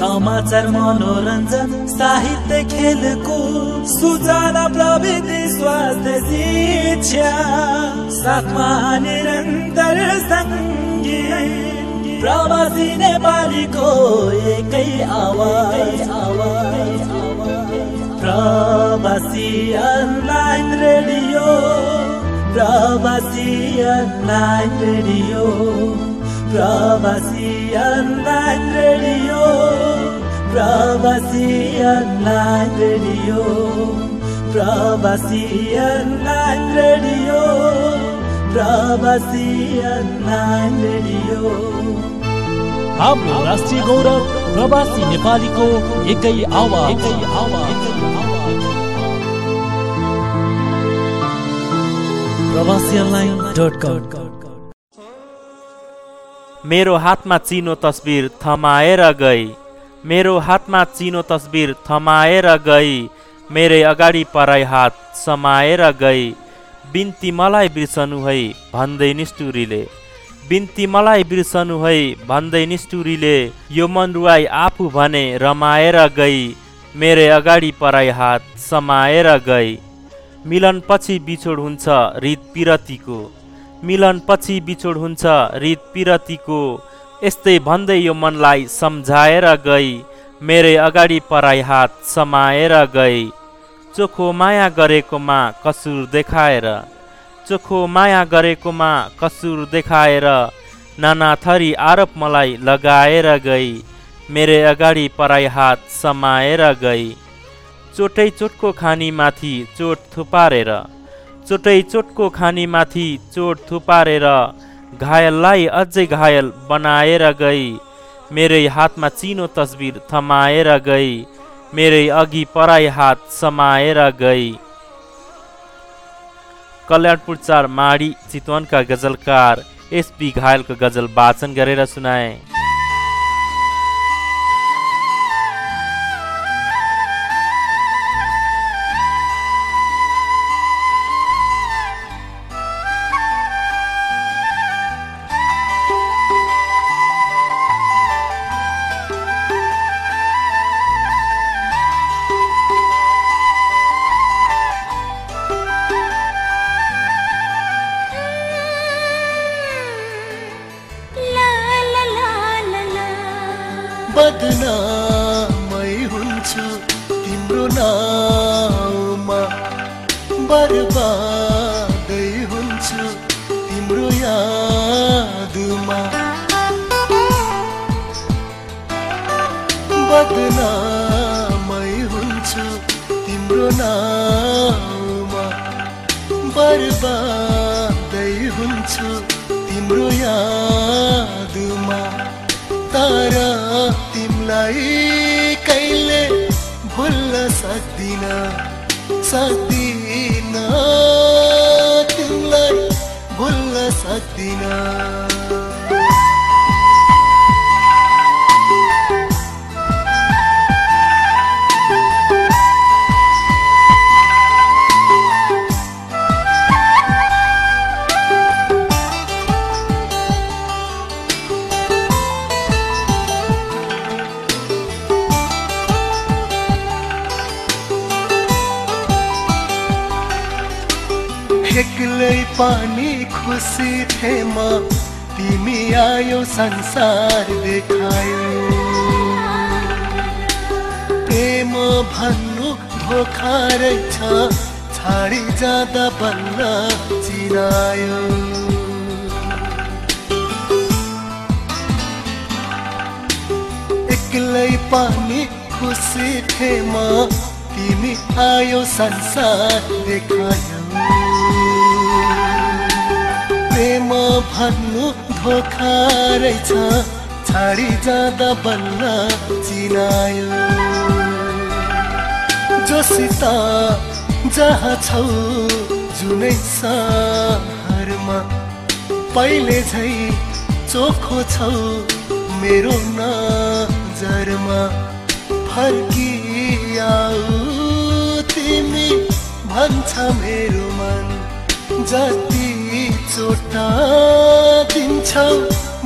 समाचार मनोरञ्जन साहित्य खेलको सुजना प्रविधि स्वास्थ्य शिक्षा साथमा निरन्तर प्रवासी नेपालीको एकै आवाज आवाज। प्रवासी अनलाइन रेडियो। प्रवासी अनलाइन रेडियो। प्रवासी अनलाइन रेडियो प्रवासी अनलाइन रेडियो प्रवासी अनलाइन रेडियो प्रवासी अनलाइन रेडियो हाम्रो राष्ट्रिय गौरव प्रवासी नेपालीको एकै आवाज। एकै आवाज। प्रवासी अनलाइन डट कम। मेरो हातमा चिनो तस्बिर थमाएर गई। मेरो हातमा चिनो तस्बिर थमाएर गई। मेरै अगाडि पराई हात समाएर गई। बिन्ती मलाई बिर्सनु है भन्दै निष्ठुरीले। बिन्ती मलाई बिर्सनु है भन्दै निष्ठुरीले। यो मन रुवाई आफू भने रमाएर गई। मेरै अगाडि पराई हात समाएर गई। मिलनपछि बिछोड हुन्छ रित पिरतीको। मिलनपछि बिछोड हुन्छ रित पिरतीको। यस्तै भन्दै यो मनलाई सम्झाएर गई। मेरै अगाडि पराई हात समाएर गई। चोखो माया गरेकोमा कसुर देखाएर चोखो माया गरेकोमा कसुर देखाएर नाना थरी आरोप मलाई लगाएर गई। मेरै अगाडि पराई हात समाएर गई। चोटै चोटको खानीमाथि चोट थुपारेर चोटै चोटको खानीमाथि चोट थुपारेर घायललाई अझै घायल बनाएर गई। मेरै हातमा चिनो तस्बिर थमाएर गई। मेरै अघि पराई हात समाएर गई। कल्याणपुर चार माडी चितवनका गजलकार एसपी घायलको गजल वाचन गरेर सुनाए। तिमीलाई कहिले भुल्न सक्दिन सक्दिन तिमीलाई भुल्न सक्दिन खुसी थिए म तिमी आयो संसार देखायो प्रेम भन्नु धोखा रहेछ छाडी जाँदा बल्ल चिनायो। एक्लै पानी खुसी थिए म तिमी आयो संसार देखायो प्रेम भन्नु धोखा रहेछ। छाडी जाँदा बल्ल चिनायो। जोसित जहाँ छौ जुनै सहरमा। पहिले झै चोखो छौ मेरो नजरमा। फर्किआऊ तिमी भन्छ मेरो मन। जति चोट त दिन्छौ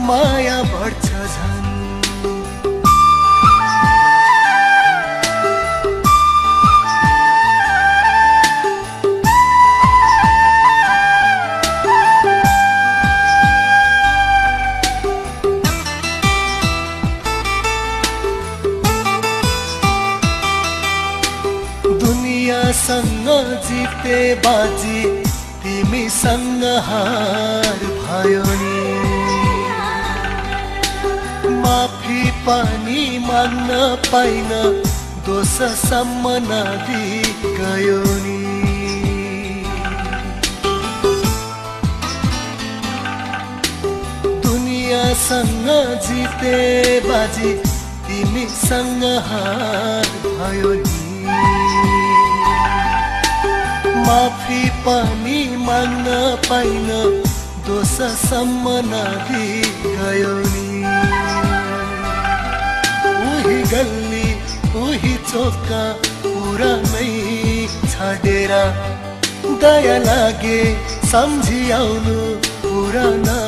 माया बढ्छ दुनिया दुनियासँग जिते बाजी तिमीसँग हार भयो नि। माफी पनि माग्न पाइन दोषसम्म नदी गयो नि। दुनियाँसँग जिते बाजी तिमीसँग हार भयो नि। माफी पनि माग्न पाइन दोषसम्म नदी गयो उही गल्ली उही चोका पुरानै छाडेर दया लागे सम्झिआउनु पुराना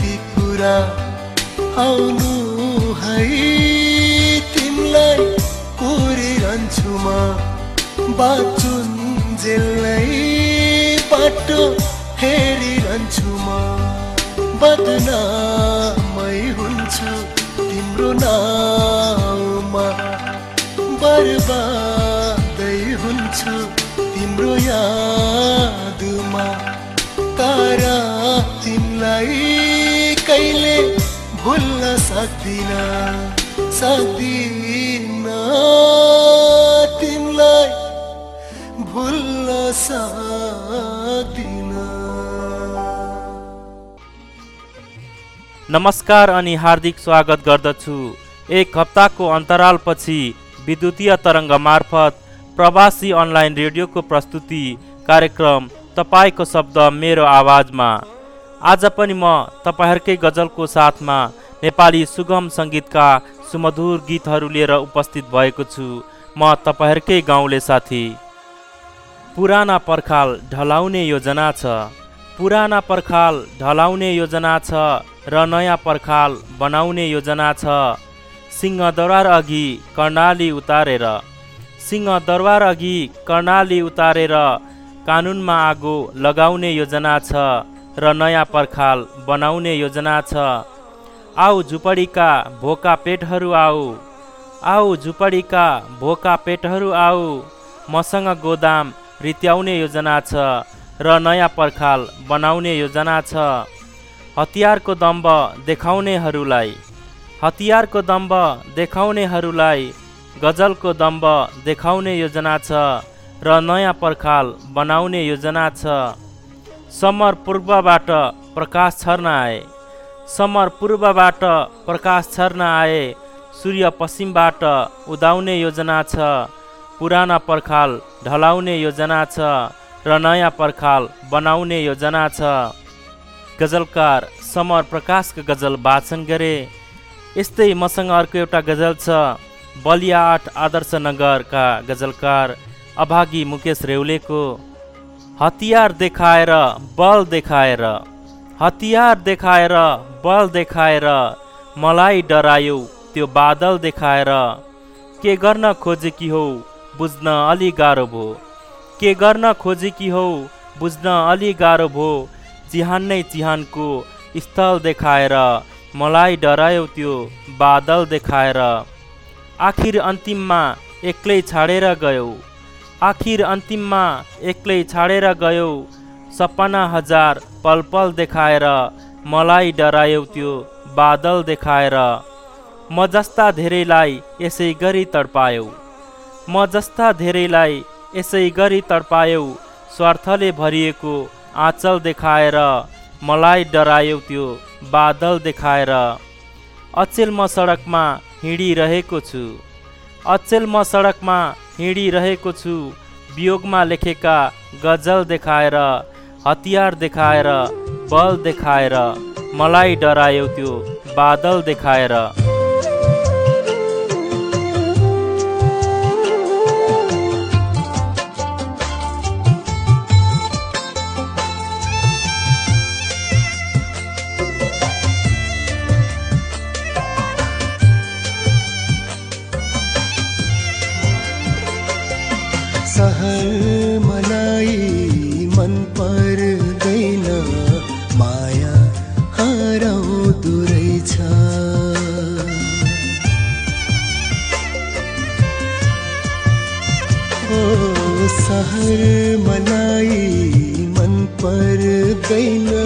ती कुरा आउनु है तिमीलाई कुरिरहन्छु म बाँचुन् जेलै बाटो हेरिरहन्छु म। बदनामै हुन्छु तिम्रो नाउँमा। बर्बादै हुन्छु तिम्रो यादमा। तारा तिमीलाई कहिले भुल्न सक्दिन सक्दिन। नमस्कार अनि हार्दिक स्वागत गर्दछु। एक हप्ताको अन्तरालपछि विद्युतीय तरङ्ग मार्फत प्रवासी अनलाइन रेडियोको प्रस्तुति कार्यक्रम तपाईँको शब्द मेरो आवाजमा। आज पनि म तपाईँहरूकै गजलको साथमा नेपाली सुगम सङ्गीतका सुमधुर गीतहरू लिएर उपस्थित भएको छु। म तपाईँहरूकै गाउँले साथी। पुराना पर्खाल ढलाउने योजना छ। पुराना पर्खाल ढलाउने योजना छ र नयाँ पर्खाल बनाउने योजना छ। सिंहदरबार अघि कर्णाली उतारेर सिंहदरबार अघि कर्णाली उतारेर कानुनमा आगो लगाउने योजना छ र नयाँ पर्खाल बनाउने योजना छ। आऊ झुपडीका भोका पेटहरू आऊ। आऊ झुपडीका भोका पेटहरू आऊ। मसँग गोदाम रित्याउने योजना छ र नयाँ पर्खाल बनाउने योजना छ। हतियारको दम्ब देखाउनेहरूलाई हतियारको दम्ब देखाउनेहरूलाई गजलको दम्ब देखाउने योजना छ र नयाँ पर्खाल बनाउने योजना छ। समर पूर्वबाट प्रकाश छर्न आए समर पूर्वबाट प्रकाश छर्न आए सूर्य पश्चिमबाट उदाउने योजना छ। पुराना पर्खाल ढलाउने योजना छ र नयाँ पर्खाल बनाउने योजना छ। गजलकार समर प्रकाशका गजल वाचन गरे। यस्तै मसँग अर्को एउटा गजल छ बलिया आदर्श नगरका गजलकार अभागी मुकेश रेउलेको हतियार देखाएर बल देखाएर हतियार देखाएर बल देखाएर मलाई डरायो त्यो बादल देखाएर के गर्न खोजेकी हौ बुझ्न अलि गाह्रो भयो के गर्न खोजेकी हौ बुझ्न अलि गाह्रो भयो चिहान नै चिहानको स्थल देखाएर मलाई डरायो त्यो बादल देखाएर। आखिर अन्तिममा एक्लै छाडेर गयो। आखिर अन्तिममा एक्लै छाडेर गयो। सपना हजार पल पल देखाएर मलाई डरायो त्यो बादल देखाएर। म जस्ता धेरैलाई यसै गरी तडपायौ। म जस्ता धेरैलाई यसै गरी तडपायौ स्वार्थले भरिएको आँचल देखाएर मलाई डरायो त्यो बादल देखाएर। अचेल म सडकमा हिँडिरहेको छु। अचेल म सडकमा हिँडिरहेको छु। वियोगमा लेखेका गजल देखाएर हतियार देखाएर बल देखाएर मलाई डरायो त्यो बादल देखाएर। ओ सहर मलाई मन पर्दैन माया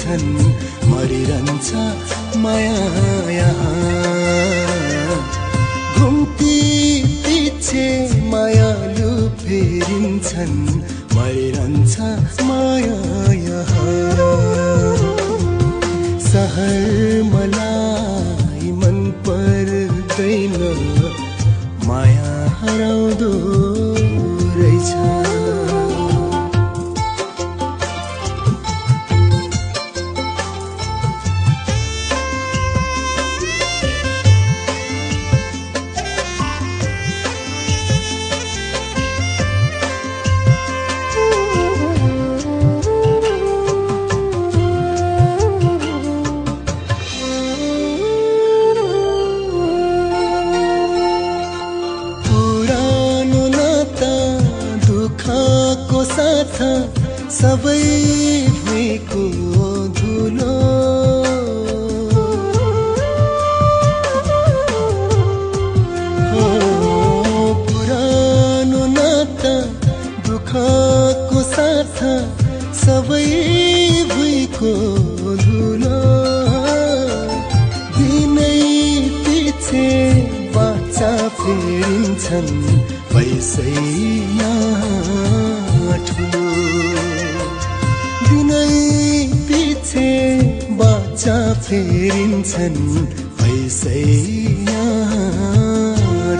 फेरिन्छन् मरिरहन्छ माया घुम्ती पिछे मायालु फेरिन्छन् मरिरहन्छ माया सहर मलाई मन पर्दैन माया हराउँदो रहेछ। फेरिन्छन् पैसै ठुलो। दिनै पिछे बाचा फेरिन्छन् पैसै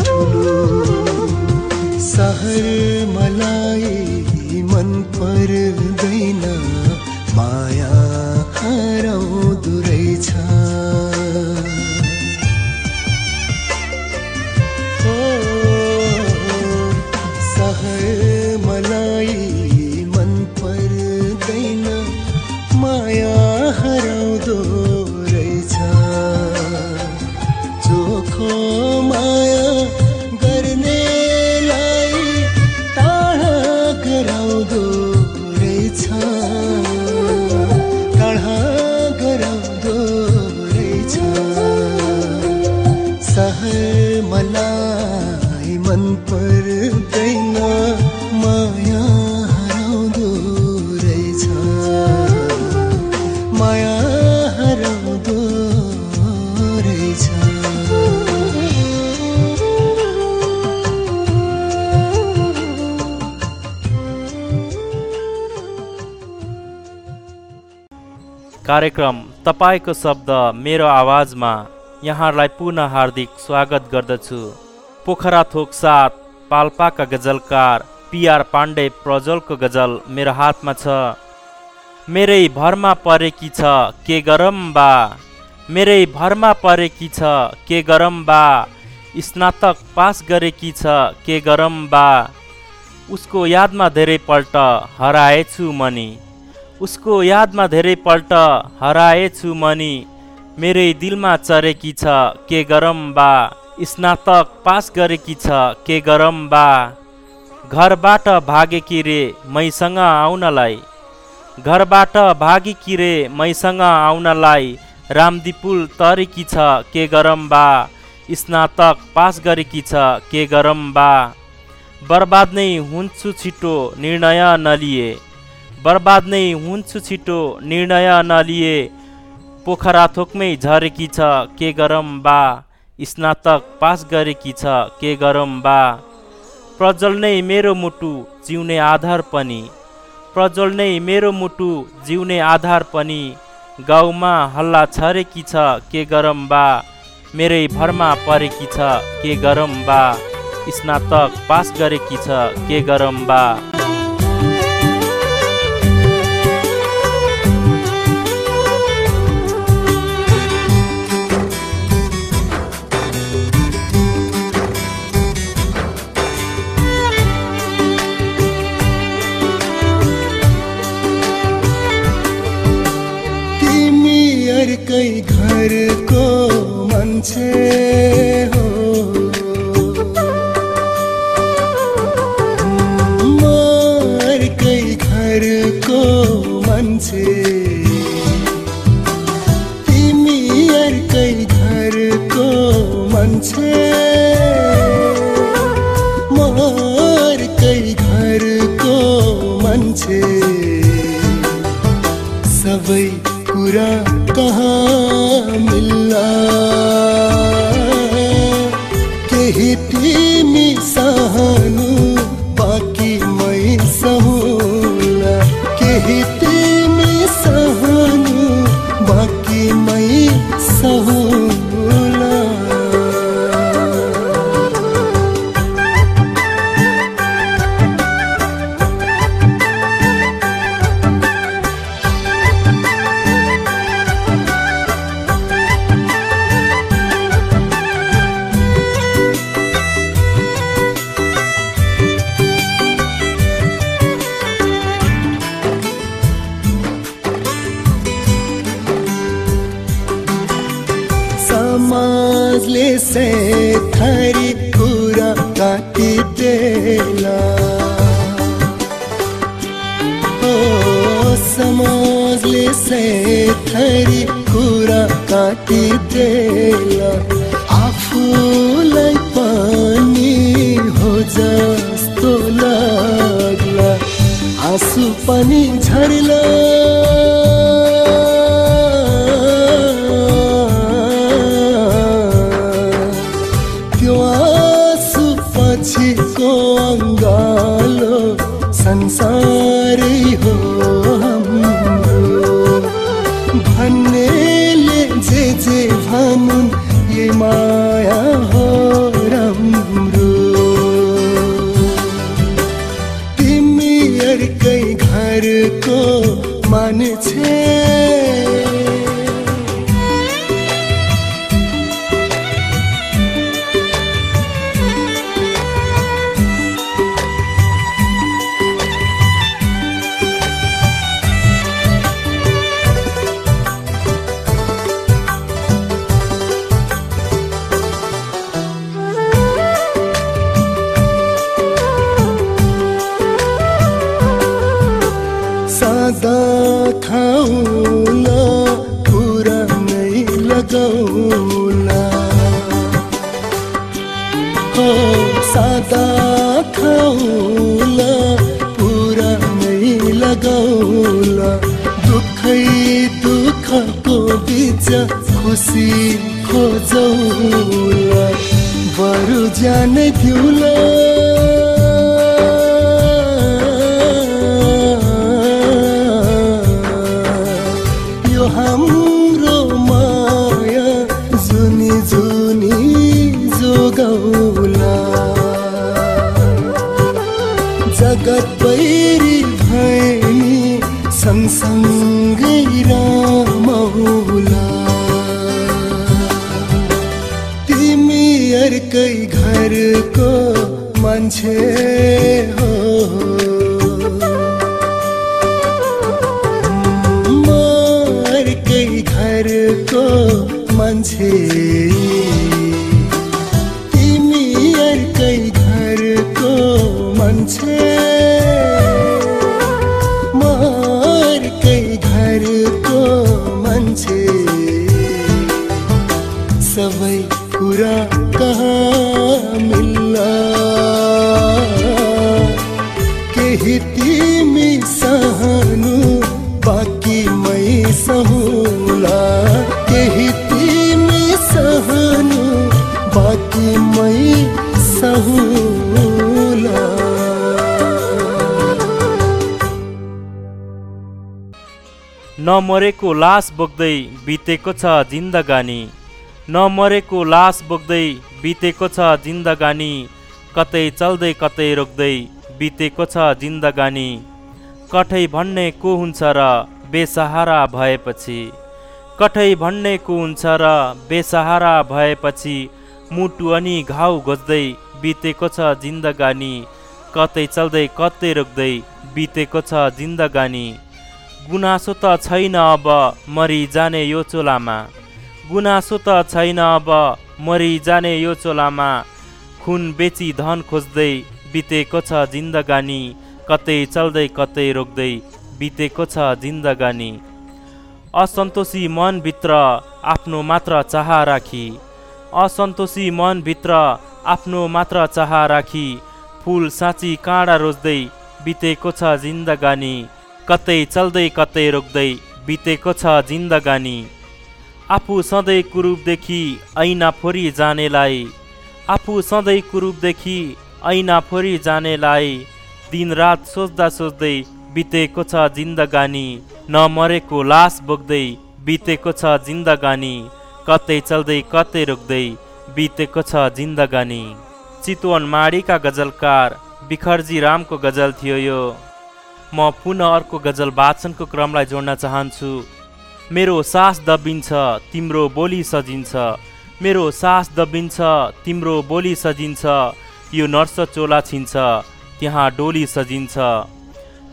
ठुलो। सहर मलाई मन पर्दैन। कार्यक्रम तपाईँको शब्द मेरो आवाजमा यहाँलाई पुनः हार्दिक स्वागत गर्दछु। पोखरा थोक साथ पाल्पाका गजलकार पिआर पाण्डे प्रज्वलको गजल मेरो हातमा छ। मेरै भरमा परेकी छ के गरम बा? मेरै भरमा परेकी छ के गरम बा? स्नातक पास गरेकी छ के गरम बा? उसको यादमा धेरैपल्ट हराएछु मनी। उसको यादमा धेरैपल्ट हराएछु मनी। मेरै दिलमा चरेकी छ के गरम बा? स्नातक पास गरेकी छ के गरम बा? घरबाट भागेकी रे मैसँग आउनलाई। घरबाट भागेकी रे मैसँग आउनलाई। रामदिपुल तरेकी छ के गरम बा? स्नातक पास गरेकी छ के गरम बा? बर्बाद नै हुन्छु छिटो निर्णय नलिए। बर्बाद नै हुन्छु छिटो निर्णय नलिए पोखरा थोकमै झरेकी छ के गरम बा? स्नातक पास गरेकी छ के गरम बा? प्रज्वल नै मेरो मुटु जिउने आधार पनि। प्रज्वल नै मेरो मुटु जिउने आधार पनि। गाउँमा हल्ला छरेकी छ के गरम बा? मेरै भरमा परेकी छ के गरम बा? स्नातक पास गरेकी छ के गरम बा? मान्छे सहू घरको मान्छे। मान्छे नमरेको लास बोक्दै बितेको छ जिन्दगानी। नमरेको लास बोक्दै बितेको छ जिन्दगानी। कतै चल्दै कतै रोक्दै बितेको छ जिन्दगानी। कठै भन्ने को हुन्छ र बेसहारा भएपछि? कठै भन्ने को हुन्छ र बेसहारा भएपछि? मुटु अनि घाउ घोज्दै बितेको छ जिन्दगानी। कतै चल्दै कतै रोक्दै बितेको छ जिन्दगानी। गुनासो त छैन अब मरि जाने यो चोलामा। गुनासो त छैन अब मरि जाने यो चोलामा। खुन बेची धन खोज्दै बितेको छ जिन्दगानी। कतै चल्दै कतै रोक्दै बितेको छ जिन्दगानी। असन्तोषी मनभित्र आफ्नो मात्र चाह राखी। असन्तोषी मनभित्र आफ्नो मात्र चाह राखी। फुल साँची काँडा रोज्दै बितेको छ जिन्दगानी। कतै चल्दै कतै रोक्दै बितेको छ जिन्दगानी। आफू सधैँ कुरूपदेखि ऐना फोरी जानेलाई आफू सधैँ कुरूपदेखि ऐना फोरी जानेलाई दिनरात सोच्दा सोच्दै बितेको छ जिन्दगानी नमरेको लास बोक्दै बितेको छ जिन्दगानी कतै चल्दै कतै रोक्दै बितेको छ जिन्दगानी। चितवन माडीका गजलकार बिखरजी रामको गजल थियो यो। म पुनः अर्को गजल वाचनको क्रमलाई जोड्न चाहन्छु। मेरो सास दबिन्छ तिम्रो बोली सजिन्छ। मेरो सास दबिन्छ तिम्रो बोली सजिन्छ। यो नर्स चोला छिन्छ त्यहाँ डोली सजिन्छ।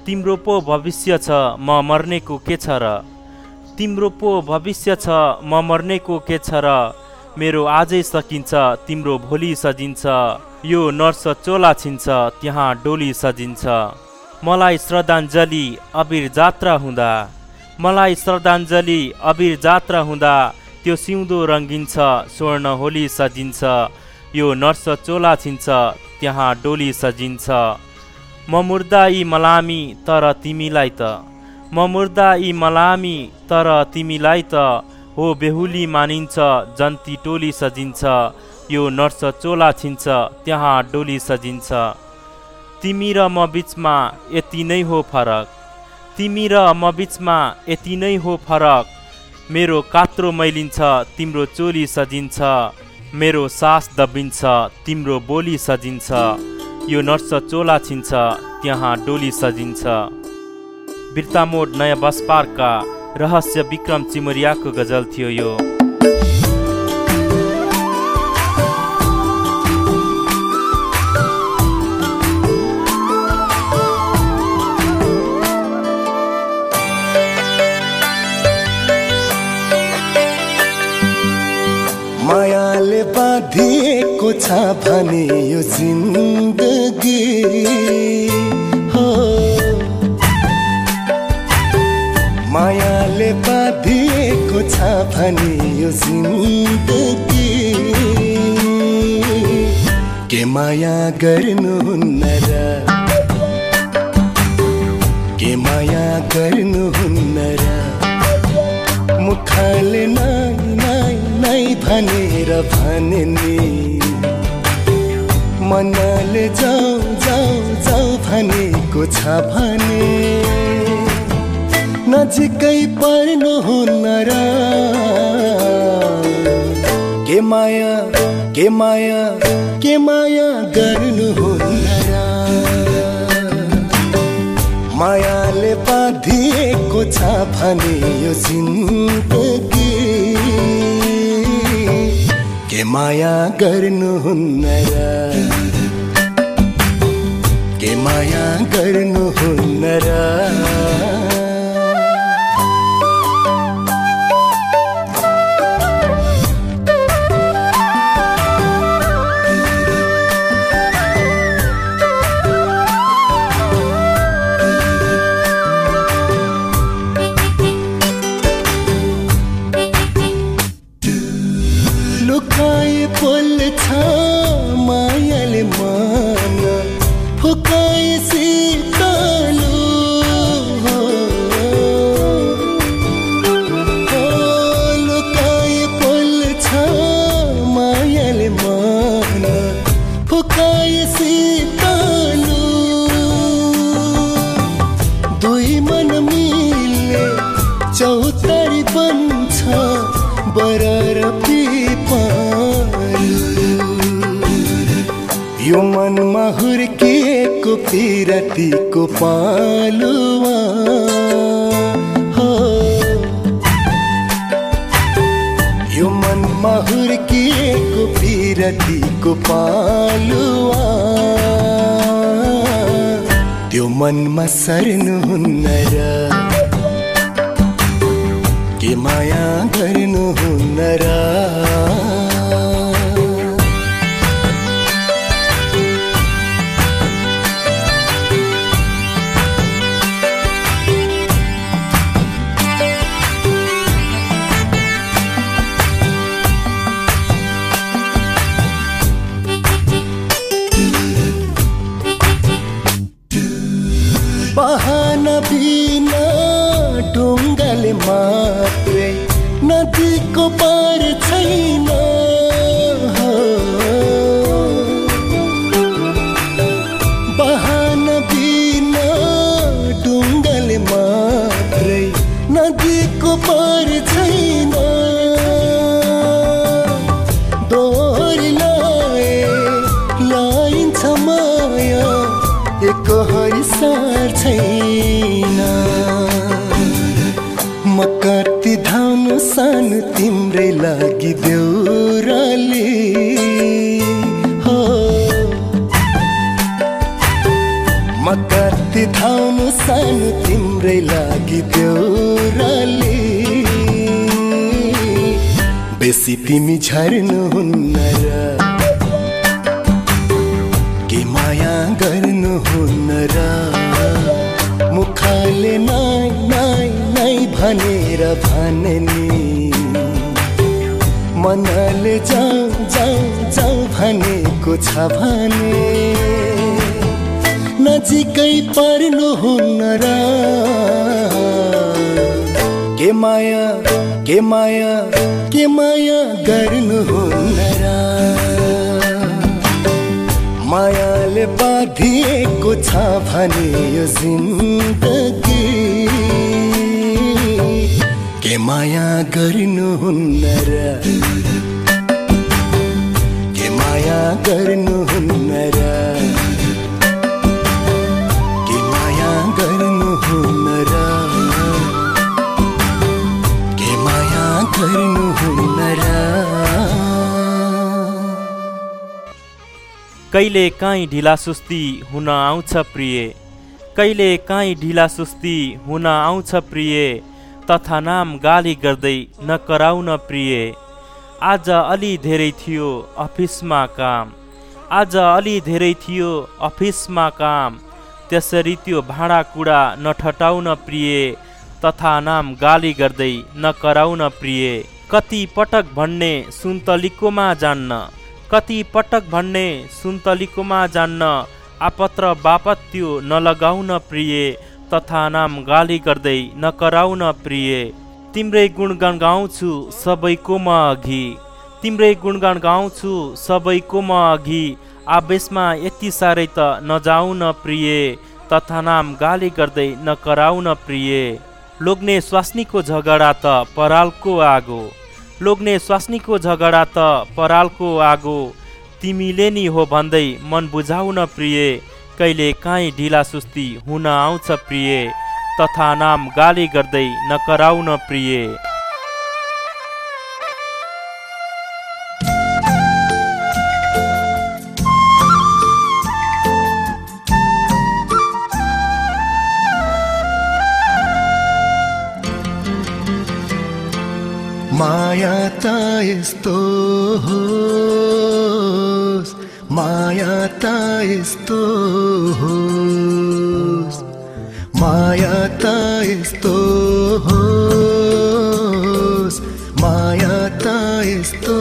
तिम्रो पो भविष्य छ म मर्नेको के छ र? तिम्रो पो भविष्य छ म मर्नेको के छ र? मेरो आजै सकिन्छ तिम्रो भोलि सजिन्छ। यो नर्स चोला छिन्छ त्यहाँ डोली सजिन्छ। मलाई श्रद्धाञ्जली अबिर जात्रा हुँदा मलाई श्रद्धाञ्जली अबिर जात्रा हुँदा त्यो सिउँदो रङ्गिन्छ स्वर्ण होली सजिन्छ यो नर्स चोला छिन्छ त्यहाँ डोली सजिन्छ। म मुर्दा यी मलामी तर तिमीलाई त। म मुर्दा यी मलामी तर तिमीलाई त। हो बेहुली मानिन्छ जन्ती टोली सजिन्छ यो नर्स चोला छिन्छ त्यहाँ डोली सजिन्छ। तिमी र म बिचमा यति नै हो फरक। तिमी र म बिचमा यति नै हो फरक। मेरो कात्रो मैलिन्छ तिम्रो चोली सजिन्छ। मेरो सास दबिन्छ तिम्रो बोली सजिन्छ। यो नर्स चोला छिन्छ त्यहाँ डोली सजिन्छ। बिर्तामोड नयाँ बस पार्कका रहस्य विक्रम चिमरियाको गजल थियो यो। छ भने यो जिन्दगी। हो। मायाले बाँधिएको छ भने यो जिन्दगी। के माया गर्नुहुन्न र? के माया गर्नुहुन्न र? मुखले नाइ नाइ नाइ भनेर भने नि। मनले जाऊ जाऊ जाऊ भनेको छ भने। नजिकै पर्नुहुन्न र। के माया के माया के माया गर्नुहुन्न र। मायाले बाँधिएको छ भने यो जिन्दगी के माया गर्नुहुन्न र के माया गर्नुहुन्न र मुखले नाइ नाइ नाइ भनेर भने नि मनले जाऊ जाऊ जाऊ भनेको छ भने। नजिकै पर्नुहुन्न र। के माया के माया के माया गर्नुहुन्न र। मायाले बाँधिएको छ भने यो जिन्दगी। के माया गर्नुहुन्न र? के माया गर्नुहुन्न कहिले काहीँ ढिला सुस्ती हुन आउँछ प्रिय। कहिले काहीँ ढिला सुस्ती हुन आउँछ प्रिय। तथा नाम गाली गर्दै नकराउन प्रिय। आज अलि धेरै थियो अफिसमा काम। आज अलि धेरै थियो अफिसमा काम। त्यसरी त्यो भाँडाकुँडा नठटाउन प्रिय। तथा नाम गाली गर्दै नकराउन प्रिय। कति पटक भन्ने सुन्तलीकोमा जान्न। कति पटक भन्ने सुन्तलीकोमा जान्न आपत्र बापत त्यो नलगाउन प्रिय तथा नाम गाली गर्दै नकराउन प्रिय। तिम्रै गुणगान गाउँछु सबैको म अघि। तिम्रै गुणगान गाउँछु सबैको म अघि। आवेशमा यति साह्रै त नजाउन प्रिय तथा नाम गाली गर्दै नकराउन प्रिय। लोग्ने स्वास्नीको झगडा त परालको आगो। लोग्ने स्वास्नीको झगडा त परालको आगो। तिमीले नि हो भन्दै मन बुझाउन प्रिय। कहिले काहीँ ढिला सुस्ती हुन आउँछ प्रिय। तथा नाम गाली गर्दै नकराउन प्रिय। माया त यस्तो होस् माया त यस्तो होस् माया त यस्तो होस् माया त यस्तो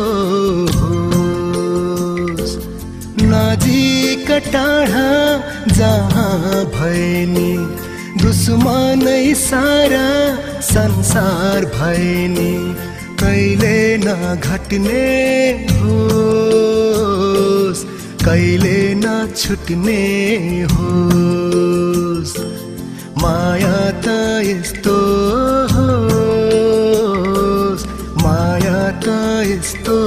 होस् नजिक टाढा जहाँ भए नि दुश्मनै सारा संसार भए नि कहिले नघट्ने होस् कहिले नछुट्ने होस्। माया त यस्तो होस् माया त यस्तो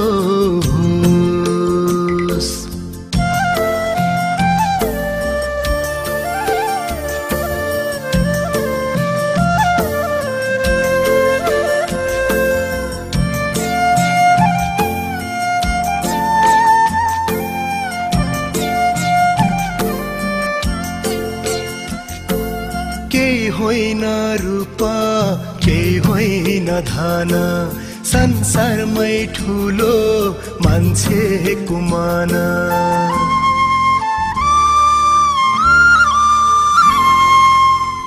धन संसारमै ठुलो मान्छेको मन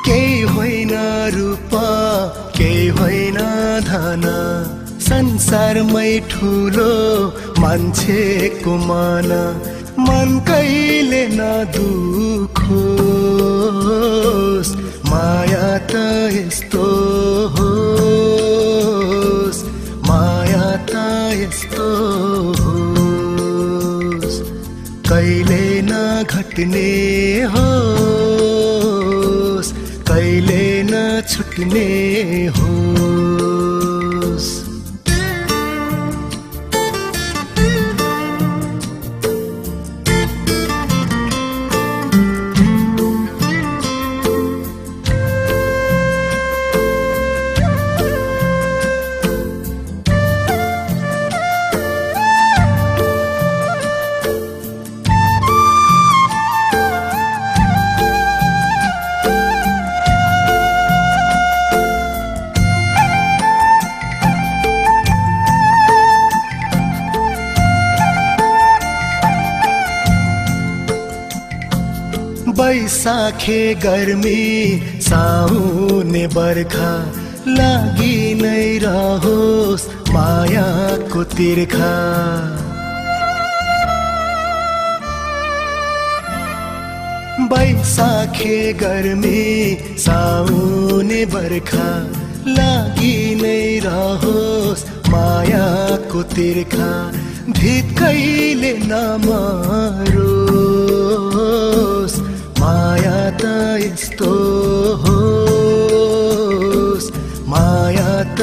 केही होइन रूप केही होइन धन। संसारमै ठुलो मान्छेको मन मन कहिले नदुखोस् माया त नघट्ने होस् कहिले नछुट्ने बैसाखे गर्मी साउने बर्खा लागि नै रहोस् मायाको तिर्खा। बैसाखे गर्मी साउने बर्खा लागि नै रहोस् मायाको तिर्खा। भित कहिले नमरोस्। माया यस्तो होस्। माया त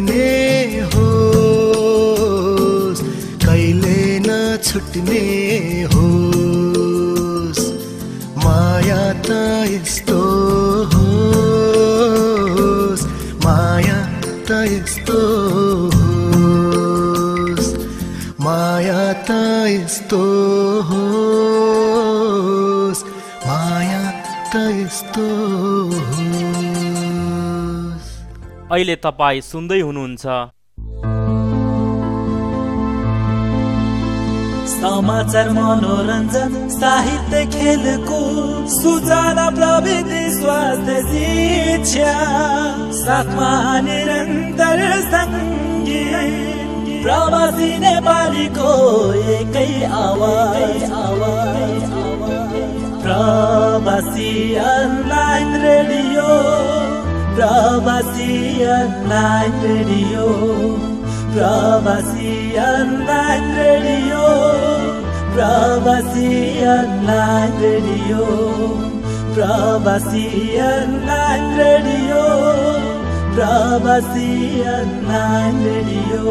नघट्ने होस् कहिले नछुट्ने होस्। माया त यस्तो होस् माया त यस्तो होस्। माया त यस्तो अहिले तपाईँ सुन्दै हुनुहुन्छ। समाचार मनोरञ्जन साहित्य खेलको सूचना प्रविधि स्वास्थ्य शिक्षा साथमा निरन्तर सङ्गीत। प्रवासी नेपालीको एकै आवाज आवाज। प्रवासी अनलाइन रेडियो। प्रवासी अनलाइन रेडियो प्रवासी अनलाइन रेडियो प्रवासी अनलाइन रेडियो प्रवासी अनलाइन रेडियो प्रवासी अनलाइन रेडियो।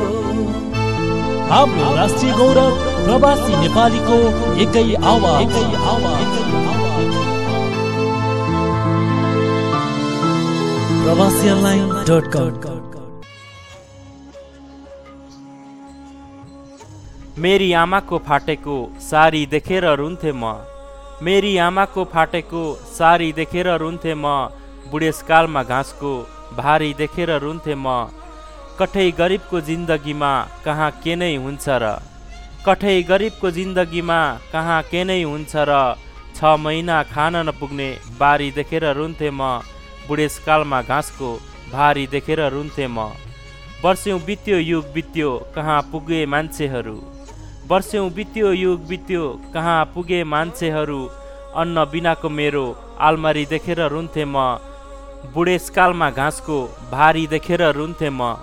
हाम्रो राष्ट्रिय गौरव प्रवासी नेपालीको एकै आवाज एकै आवाज। मेरी आमाको फाटेको सारी देखेर रुन्थे म। मेरी आमाको फाटेको सारी देखेर रुन्थे म। बुढेसकालमा घाँसको भारी देखेर रुन्थे म। कठै गरिबको जिन्दगीमा कहाँ के नै हुन्छ र। कठै गरिबको जिन्दगीमा कहाँ के नै हुन्छ र। छ महिना खान नपुग्ने बारी देखेर रुन्थे म। बुढेसकालमा घाँसको भारी देखेर रुन्थे म। वर्षौँ बित्यो युग बित्यो कहाँ पुगे मान्छेहरू? वर्षौँ बित्यो युग बित्यो कहाँ पुगे मान्छेहरू? अन्न बिनाको मेरो आलमारी देखेर रुन्थे म। बुढेसकालमा घाँसको भारी देखेर रुन्थे म।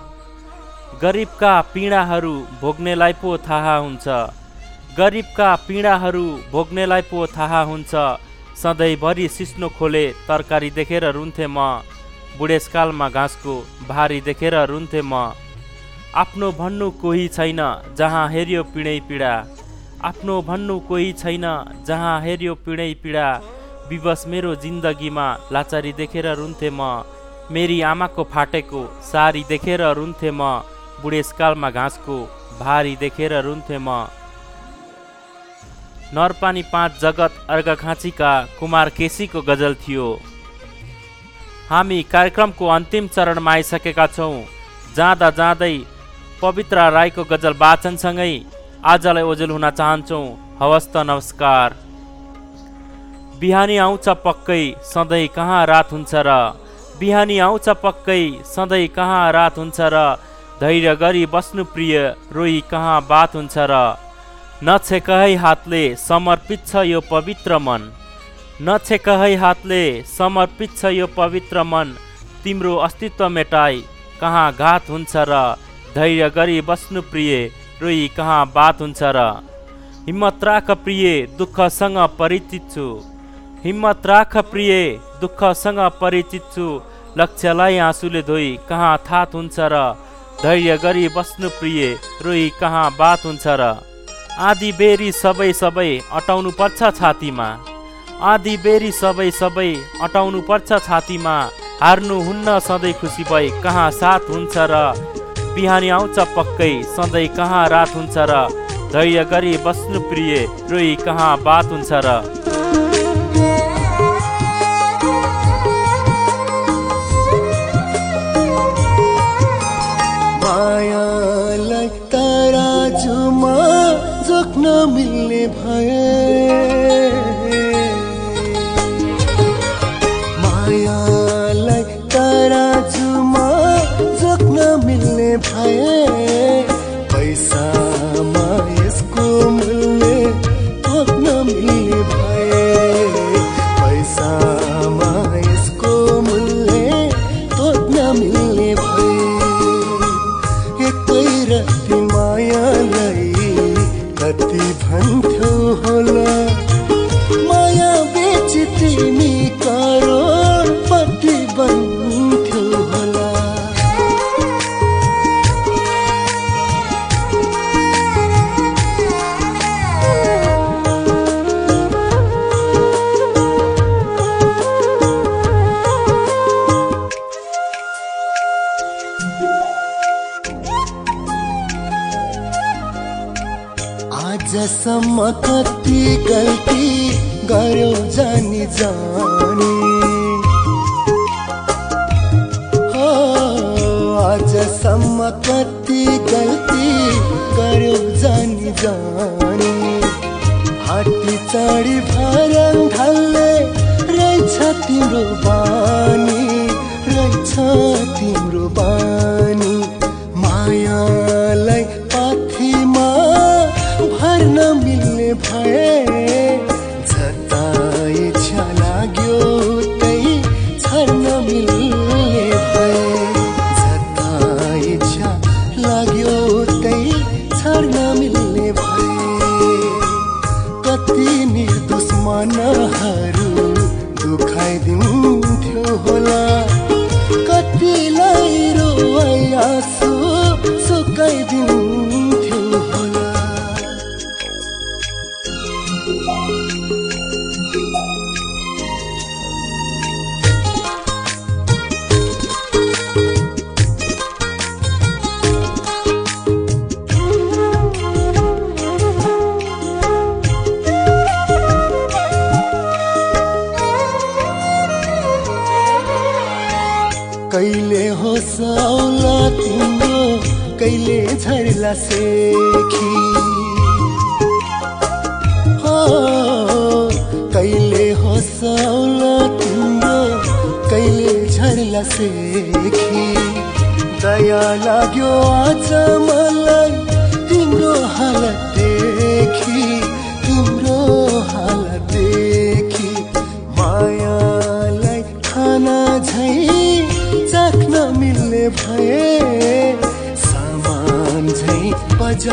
गरिबका पीडाहरू भोग्नेलाई पो थाहा हुन्छ। गरिबका पीडाहरू भोग्नेलाई पो थाहा हुन्छ। सधैँभरि सिस्नो खोले तरकारी देखेर रुन्थे म। बुढेसकालमा घाँसको भारी देखेर रुन्थे म। आफ्नो भन्नु कोही छैन जहाँ हेऱ्यो पिँढै पीडा। आफ्नो भन्नु कोही छैन जहाँ हेऱ्यो पिँढै पीडा। विवश मेरो जिन्दगीमा लाचारी देखेर रुन्थे म। मेरी आमाको फाटेको सारी देखेर रुन्थे म। बुढेसकालमा घाँसको भारी देखेर रुन्थे म। नरपानी पाँच जगत अर्घखाँचीका कुमार केसीको गजल थियो। हामी कार्यक्रमको अन्तिम चरणमा आइसकेका छौँ। जाँदा जाँदै पवित्र राईको गजल वाचनसँगै आजलाई ओजेल हुन चाहन्छौँ। हवस् त नमस्कार। बिहानी आउँछ पक्कै सधैँ कहाँ रात हुन्छ र? बिहानी आउँछ पक्कै सधैँ कहाँ रात हुन्छ र? धैर्य गरी बस्नु प्रिय रोही कहाँ बात हुन्छ र? नछेकहै हातले समर्पित छ यो पवित्र मन। नछेकहै हातले समर्पित छ यो पवित्र मन। तिम्रो अस्तित्व मेटाई कहाँ घात हुन्छ र धैर्य गरी बस्नु प्रिय रोही कहाँ बात हुन्छ र। हिम्मत राख प्रिय दुःखसँग परिचित छु। हिम्मत राख प्रिय दुःखसँग परिचित छु। लक्ष्यलाई आँसुले धोई कहाँ थात हुन्छ र धैर्य गरी बस्नु प्रिय रोही कहाँ बात हुन्छ र। आदि बेरी सबै सबै अटाउनु पर्छ छातीमा। आदि बेरी सबै सबै अटाउनु पर्छ छातीमा। हार्नु हुन्न सधैँ खुसी भई कहाँ साथ हुन्छ र? बिहानी आउँछ पक्कै सधैँ कहाँ रात हुन्छ र? धैर्य गरी बस्नु प्रिय रोही कहाँ बात हुन्छ र?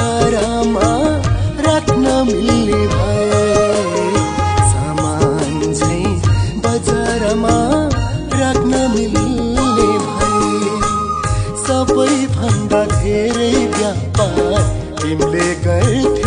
धारामा राख्न मिल्ने भए। सामान चाहिँ बजारमा राख्न मिल्ने भए। सबैभन्दा धेरै व्यापार तिमीले गर्थ्यौ